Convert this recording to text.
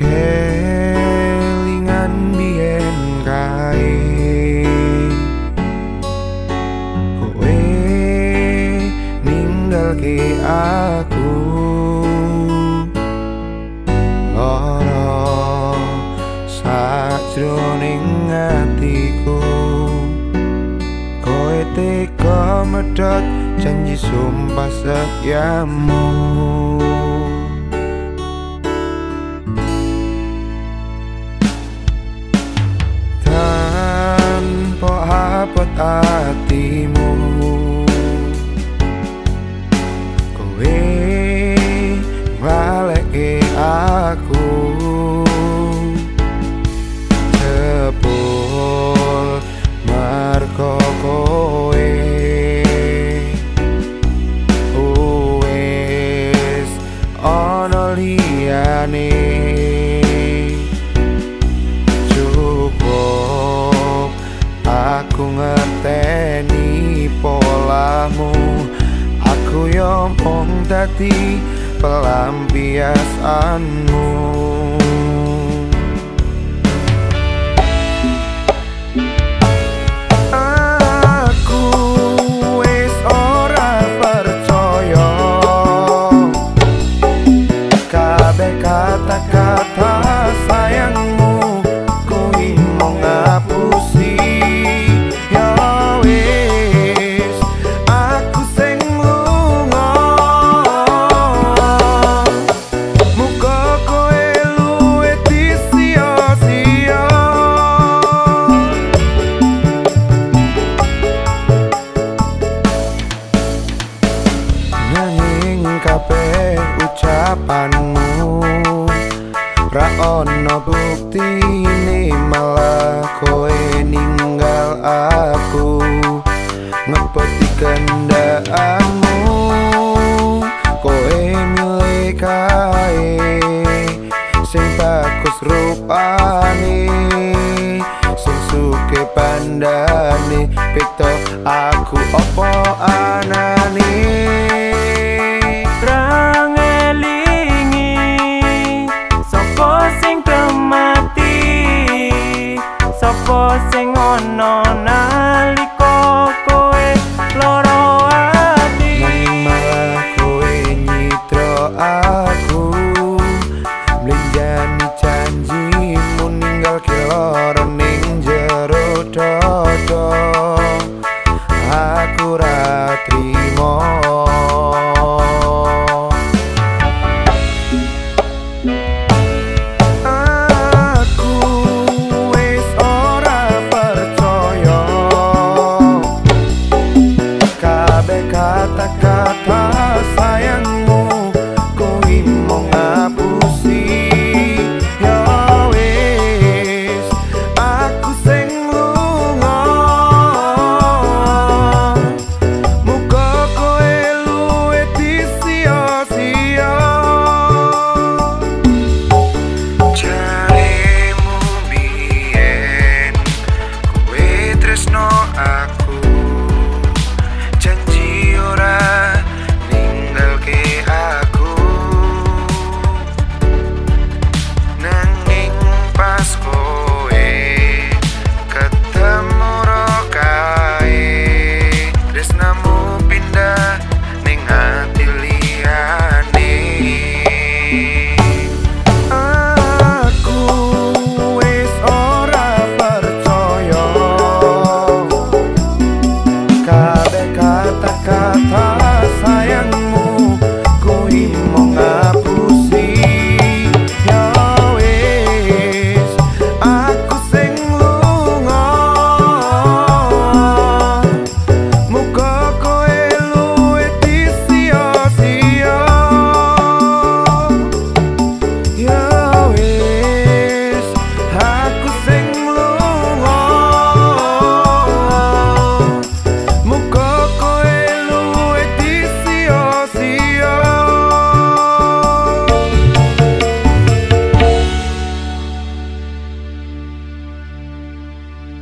kelingan bien kae. Kowe ninggal ke aku. Loro sajroning atiku. Kowe teka medhot janji sumpah setiamu liyane. Cukup aku ngerteni polamu. Aku yo mong dadi pelampiasanmu ra ono buktine malah kowe ninggal aku. Ngepeti kendaraanmu kowe milih kae sing bagus rupane sing suke pandane. Pito aku opo anane dodo aku ragrimo aku wes ora percaya. Kae Kata-kata